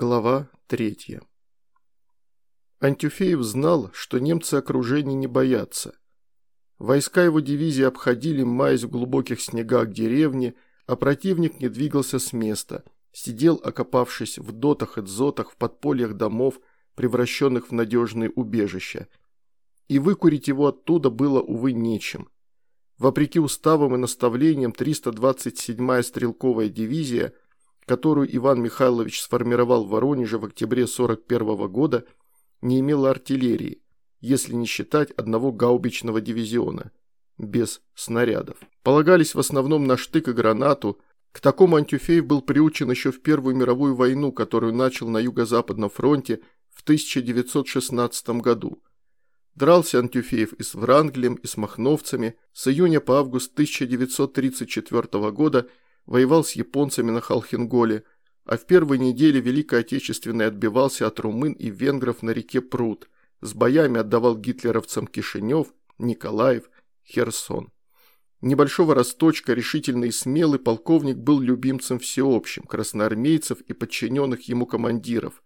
Глава 3. Антюфеев знал, что немцы окружения не боятся. Войска его дивизии обходили, маясь в глубоких снегах деревни, а противник не двигался с места, сидел, окопавшись в дотах и дзотах в подпольях домов, превращенных в надежные убежища. И выкурить его оттуда было, увы, нечем. Вопреки уставам и наставлениям 327-я стрелковая дивизия – которую Иван Михайлович сформировал в Воронеже в октябре 41 года, не имела артиллерии, если не считать одного гаубичного дивизиона, без снарядов. Полагались в основном на штык и гранату, к такому Антюфеев был приучен еще в Первую мировую войну, которую начал на Юго-Западном фронте в 1916 году. Дрался Антюфеев и с Вранглем, и с Махновцами, с июня по август 1934 года – воевал с японцами на Халхинголе, а в первой неделе Великой Отечественной отбивался от румын и венгров на реке Прут, с боями отдавал гитлеровцам Кишинев, Николаев, Херсон. Небольшого росточка, решительный и смелый, полковник был любимцем всеобщим, красноармейцев и подчиненных ему командиров.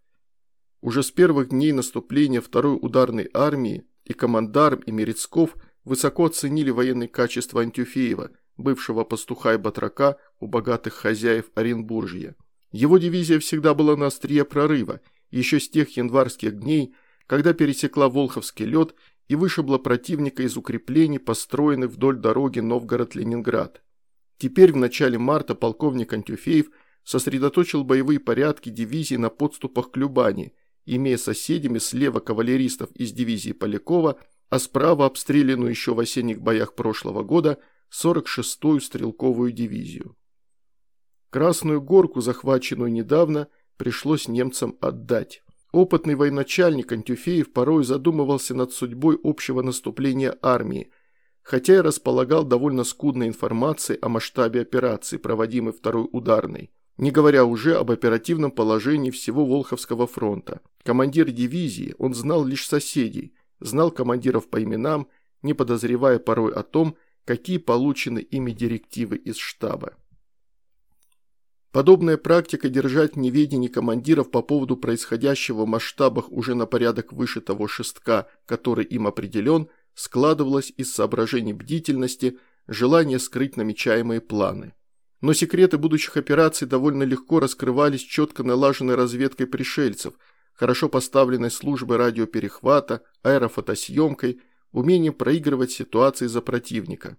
Уже с первых дней наступления второй ударной армии и командарм, и Мерецков высоко оценили военные качества Антюфеева – бывшего пастуха и батрака у богатых хозяев Оренбуржья. Его дивизия всегда была на острие прорыва, еще с тех январских дней, когда пересекла Волховский лед и вышибла противника из укреплений, построенных вдоль дороги Новгород-Ленинград. Теперь в начале марта полковник Антюфеев сосредоточил боевые порядки дивизии на подступах к Любани, имея соседями слева кавалеристов из дивизии Полякова, а справа обстрелянную еще в осенних боях прошлого года – 46-ю стрелковую дивизию. Красную горку, захваченную недавно, пришлось немцам отдать. Опытный военачальник Антюфеев порой задумывался над судьбой общего наступления армии, хотя и располагал довольно скудной информацией о масштабе операции, проводимой второй ударной, не говоря уже об оперативном положении всего Волховского фронта. Командир дивизии, он знал лишь соседей, знал командиров по именам, не подозревая порой о том, какие получены ими директивы из штаба. Подобная практика держать в неведении командиров по поводу происходящего в масштабах уже на порядок выше того шестка, который им определен, складывалась из соображений бдительности, желания скрыть намечаемые планы. Но секреты будущих операций довольно легко раскрывались четко налаженной разведкой пришельцев, хорошо поставленной службой радиоперехвата, аэрофотосъемкой – умением проигрывать ситуации за противника.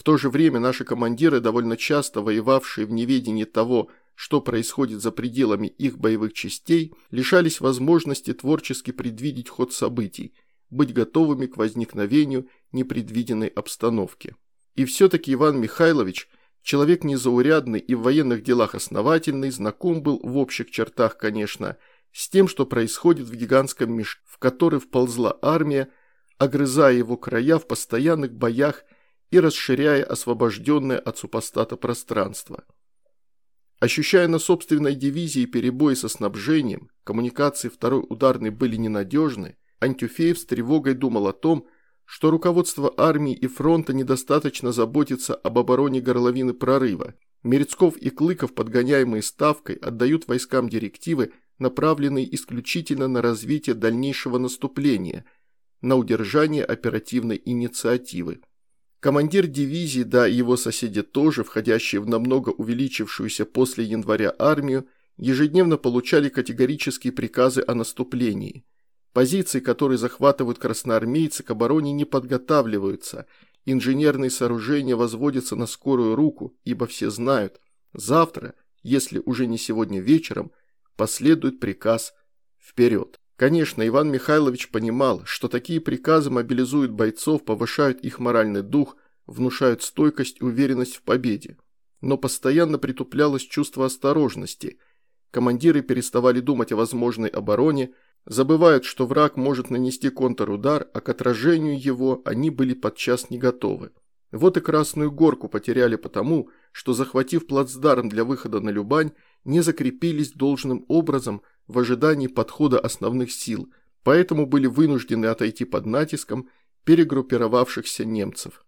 В то же время наши командиры, довольно часто воевавшие в неведении того, что происходит за пределами их боевых частей, лишались возможности творчески предвидеть ход событий, быть готовыми к возникновению непредвиденной обстановки. И все-таки Иван Михайлович, человек незаурядный и в военных делах основательный, знаком был в общих чертах, конечно, с тем, что происходит в гигантском мешке, в который вползла армия, огрызая его края в постоянных боях и расширяя освобожденное от супостата пространство. Ощущая на собственной дивизии перебои со снабжением, коммуникации второй ударной были ненадежны, Антюфеев с тревогой думал о том, что руководство армии и фронта недостаточно заботится об обороне горловины прорыва. Мерецков и Клыков, подгоняемые ставкой, отдают войскам директивы, направленные исключительно на развитие дальнейшего наступления – на удержание оперативной инициативы. Командир дивизии, да и его соседи тоже, входящие в намного увеличившуюся после января армию, ежедневно получали категорические приказы о наступлении. Позиции, которые захватывают красноармейцы, к обороне не подготавливаются, инженерные сооружения возводятся на скорую руку, ибо все знают, завтра, если уже не сегодня вечером, последует приказ «Вперед!». Конечно, Иван Михайлович понимал, что такие приказы мобилизуют бойцов, повышают их моральный дух, внушают стойкость и уверенность в победе. Но постоянно притуплялось чувство осторожности. Командиры переставали думать о возможной обороне, забывают, что враг может нанести контрудар, а к отражению его они были подчас не готовы. Вот и Красную Горку потеряли потому, что, захватив плацдарм для выхода на Любань, не закрепились должным образом в ожидании подхода основных сил, поэтому были вынуждены отойти под натиском перегруппировавшихся немцев.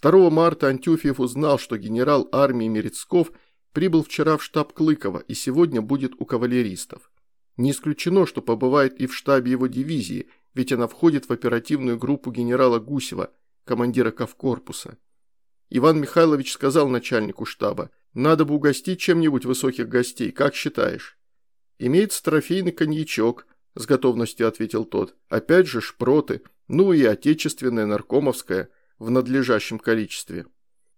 2 марта Антюфьев узнал, что генерал армии Мерецков Прибыл вчера в штаб Клыкова и сегодня будет у кавалеристов. Не исключено, что побывает и в штабе его дивизии, ведь она входит в оперативную группу генерала Гусева, командира Ковкорпуса. Иван Михайлович сказал начальнику штаба, «Надо бы угостить чем-нибудь высоких гостей, как считаешь?» «Имеется трофейный коньячок», – с готовностью ответил тот. «Опять же шпроты, ну и отечественное наркомовское в надлежащем количестве».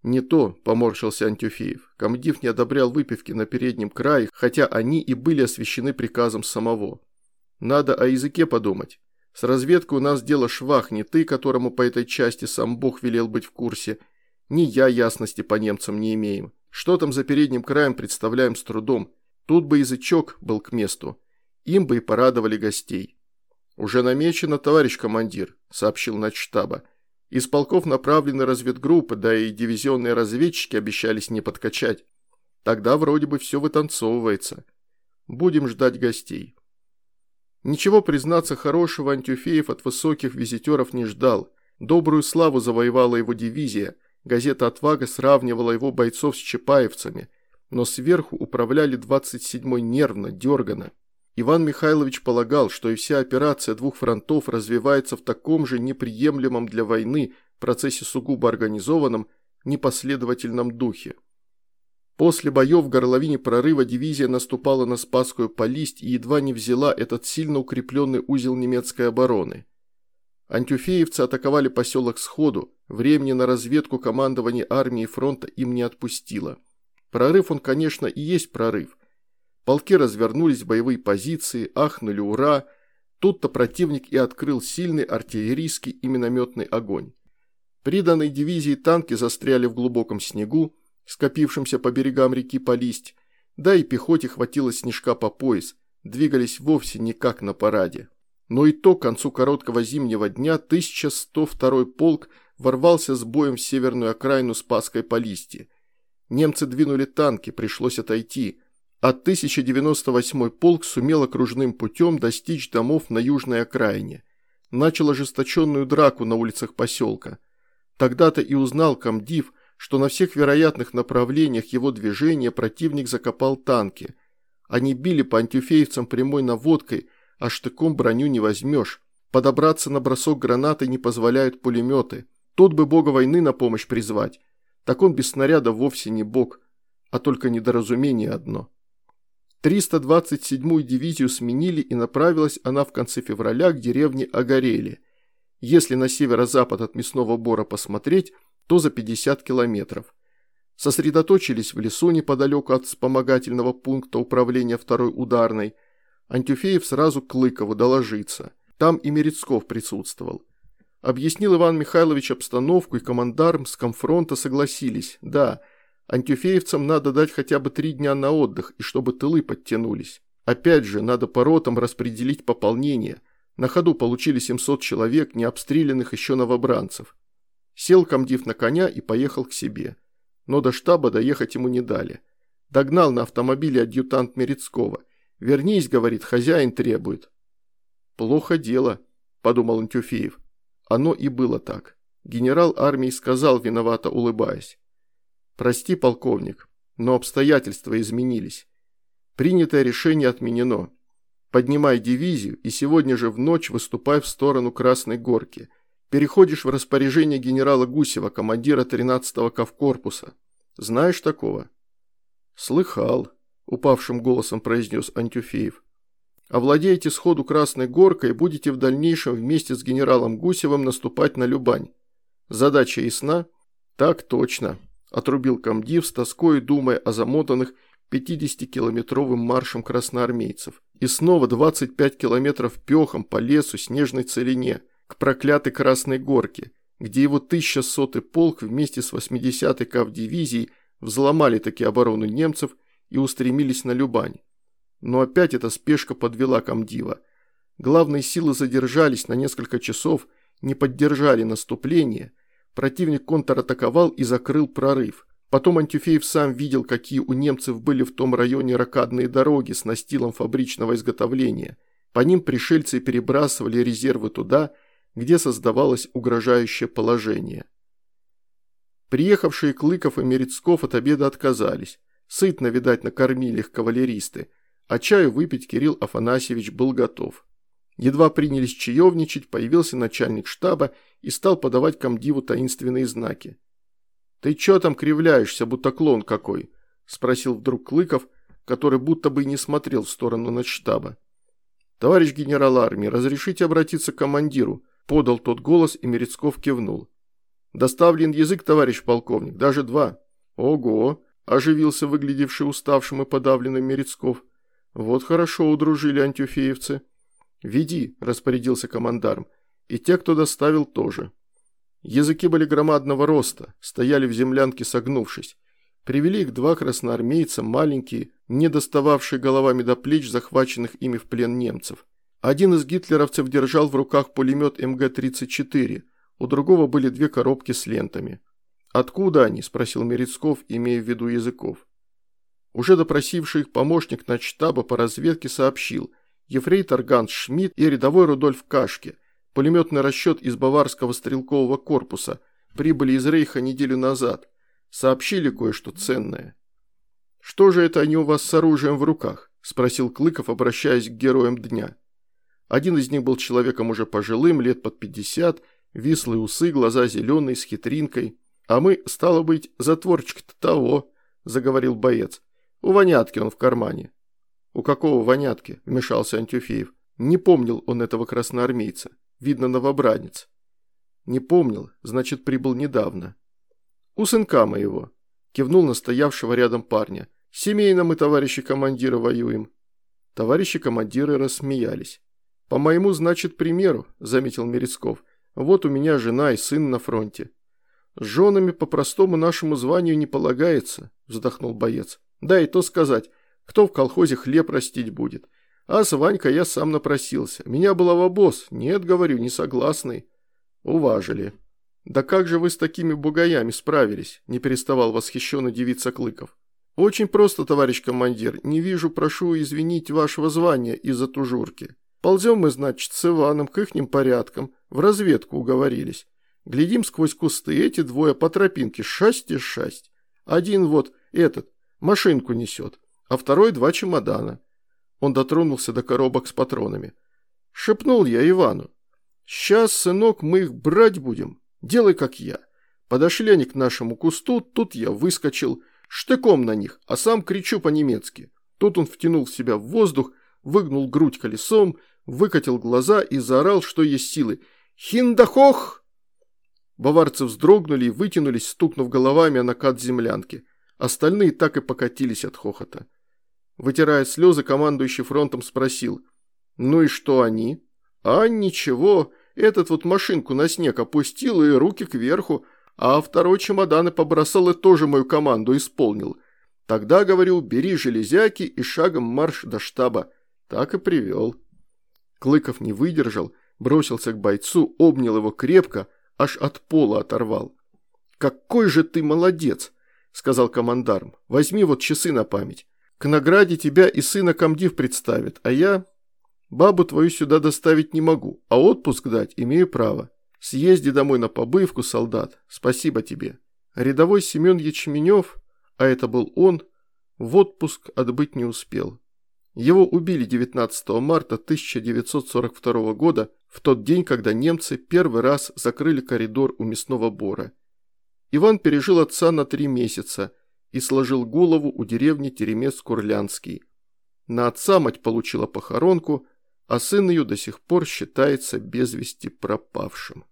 «Не то», – поморщился Антюфеев. Комдив не одобрял выпивки на переднем крае, хотя они и были освещены приказом самого. «Надо о языке подумать. С разведкой у нас дело швах, не ты, которому по этой части сам Бог велел быть в курсе, ни я ясности по немцам не имеем. Что там за передним краем представляем с трудом. Тут бы язычок был к месту. Им бы и порадовали гостей. «Уже намечено, товарищ командир», – сообщил начштаба. «Из полков направлены разведгруппы, да и дивизионные разведчики обещались не подкачать. Тогда вроде бы все вытанцовывается. Будем ждать гостей». Ничего, признаться, хорошего Антюфеев от высоких визитеров не ждал. Добрую славу завоевала его дивизия – Газета «Отвага» сравнивала его бойцов с чапаевцами, но сверху управляли 27-й нервно, дергано. Иван Михайлович полагал, что и вся операция двух фронтов развивается в таком же неприемлемом для войны процессе сугубо организованном, непоследовательном духе. После боев в горловине прорыва дивизия наступала на Спасскую Полисть и едва не взяла этот сильно укрепленный узел немецкой обороны. Антюфеевцы атаковали поселок сходу, времени на разведку командование армии фронта им не отпустило. Прорыв он, конечно, и есть прорыв. Полки развернулись в боевые позиции, ахнули «Ура!», Тут-то противник и открыл сильный артиллерийский и минометный огонь. Приданные дивизии танки застряли в глубоком снегу, скопившемся по берегам реки Полисть, да и пехоте хватило снежка по пояс, двигались вовсе не как на параде. Но и то к концу короткого зимнего дня 1102 полк ворвался с боем в северную окраину Спасской Полисти. Немцы двинули танки, пришлось отойти, а 1098 полк сумел окружным путем достичь домов на южной окраине. Начал ожесточенную драку на улицах поселка. Тогда-то и узнал комдив, что на всех вероятных направлениях его движения противник закопал танки. Они били по антюфеевцам прямой наводкой – а штыком броню не возьмешь. Подобраться на бросок гранаты не позволяют пулеметы. Тут бы бога войны на помощь призвать. Так он без снаряда вовсе не бог, а только недоразумение одно. 327-ю дивизию сменили и направилась она в конце февраля к деревне Огорели. Если на северо-запад от мясного бора посмотреть, то за 50 километров. Сосредоточились в лесу неподалеку от вспомогательного пункта управления второй ударной – Антюфеев сразу Клыкову доложиться. Там и Мерецков присутствовал. Объяснил Иван Михайлович обстановку, и командарм с комфронта согласились. Да, антюфеевцам надо дать хотя бы три дня на отдых, и чтобы тылы подтянулись. Опять же, надо по ротам распределить пополнение. На ходу получили 700 человек, не обстрелянных еще новобранцев. Сел комдив на коня и поехал к себе. Но до штаба доехать ему не дали. Догнал на автомобиле адъютант Мерецкого – Вернись, говорит, хозяин требует. Плохо дело, подумал Антюфеев. Оно и было так. Генерал армии сказал, виновато улыбаясь. Прости, полковник, но обстоятельства изменились. Принятое решение отменено. Поднимай дивизию и сегодня же в ночь выступай в сторону Красной Горки. Переходишь в распоряжение генерала Гусева, командира 13-го Ковкорпуса. Знаешь такого? Слыхал, – упавшим голосом произнес Антюфеев. «Овладеете сходу Красной Горкой и будете в дальнейшем вместе с генералом Гусевым наступать на Любань. Задача ясна?» «Так точно», – отрубил комдив с тоской, думая о замотанных 50-километровым маршем красноармейцев. И снова 25 километров пехом по лесу снежной целине, к проклятой Красной Горке, где его 1100-й полк вместе с 80-й кавдивизией взломали таки оборону немцев и устремились на Любань. Но опять эта спешка подвела комдива. Главные силы задержались на несколько часов, не поддержали наступление. Противник контратаковал и закрыл прорыв. Потом Антюфеев сам видел, какие у немцев были в том районе ракадные дороги с настилом фабричного изготовления. По ним пришельцы перебрасывали резервы туда, где создавалось угрожающее положение. Приехавшие Клыков и Мерецков от обеда отказались. Сытно, видать, накормили их кавалеристы. А чаю выпить Кирилл Афанасьевич был готов. Едва принялись чаевничать, появился начальник штаба и стал подавать комдиву таинственные знаки. «Ты чё там кривляешься, будто клон какой?» – спросил вдруг Клыков, который будто бы и не смотрел в сторону начштаба. «Товарищ генерал армии, разрешите обратиться к командиру?» – подал тот голос, и Мерецков кивнул. «Доставлен язык, товарищ полковник, даже два». «Ого!» – оживился выглядевший уставшим и подавленным Мерецков. «Вот хорошо удружили антюфеевцы». «Веди», – распорядился командарм, – «и те, кто доставил, тоже». Языки были громадного роста, стояли в землянке согнувшись. Привели их два красноармейца, маленькие, не достававшие головами до плеч захваченных ими в плен немцев. Один из гитлеровцев держал в руках пулемет МГ-34, у другого были две коробки с лентами. «Откуда они?» – спросил Мерецков, имея в виду языков. Уже допросивший их помощник начштаба по разведке сообщил, ефрейтор Ганс Шмидт и рядовой Рудольф Кашке, пулеметный расчет из Баварского стрелкового корпуса, прибыли из Рейха неделю назад, сообщили кое-что ценное. «Что же это они у вас с оружием в руках?» – спросил Клыков, обращаясь к героям дня. Один из них был человеком уже пожилым, лет под пятьдесят, вислые усы, глаза зеленые, с хитринкой. «А мы, стало быть, затворчик-то того», – заговорил боец. «У вонятки он в кармане». «У какого вонятки?» – вмешался Антюфеев. Не помнил он этого красноармейца. Видно, новобранец. Не помнил, значит, прибыл недавно. «У сынка моего», – кивнул настоявшего рядом парня. «Семейно мы, товарищи командиры, воюем». Товарищи командиры рассмеялись. «По моему, значит, примеру», – заметил Мерецков. «Вот у меня жена и сын на фронте». «С женами по простому нашему званию не полагается», – вздохнул боец. «Да и то сказать, кто в колхозе хлеб растить будет. А с Ванькой я сам напросился. Меня был обоз. Нет, говорю, не согласный. Уважили. Да как же вы с такими бугаями справились? Не переставал восхищенно девица Клыков. Очень просто, товарищ командир. Не вижу, прошу извинить вашего звания из-за тужурки. Ползем мы, значит, с Иваном к ихним порядкам. В разведку уговорились. Глядим сквозь кусты, эти двое по тропинке, шасть и шасть. Один вот этот, машинку несет а второй два чемодана. Он дотронулся до коробок с патронами. Шепнул я Ивану. «Сейчас, сынок, мы их брать будем. Делай, как я». Подошли они к нашему кусту, тут я выскочил, штыком на них, а сам кричу по-немецки. Тут он втянул в себя в воздух, выгнул грудь колесом, выкатил глаза и заорал, что есть силы. «Хиндахох!» Баварцы вздрогнули и вытянулись, стукнув головами о накат землянки. Остальные так и покатились от хохота. Вытирая слезы, командующий фронтом спросил. «Ну и что они?» «А ничего, этот вот машинку на снег опустил и руки кверху, а второй чемодан и побросал и тоже мою команду исполнил. Тогда, говорю, бери железяки и шагом марш до штаба. Так и привел». Клыков не выдержал, бросился к бойцу, обнял его крепко, аж от пола оторвал. «Какой же ты молодец!» – сказал командарм. «Возьми вот часы на память. К награде тебя и сына комдив представит, а я бабу твою сюда доставить не могу, а отпуск дать имею право. Съезди домой на побывку, солдат, спасибо тебе. Рядовой Семен Ячменев, а это был он, в отпуск отбыть не успел. Его убили 19 марта 1942 года, в тот день, когда немцы первый раз закрыли коридор у мясного бора. Иван пережил отца на три месяца – и сложил голову у деревни Теремец-Курлянский. На отца мать получила похоронку, а сын ее до сих пор считается без вести пропавшим.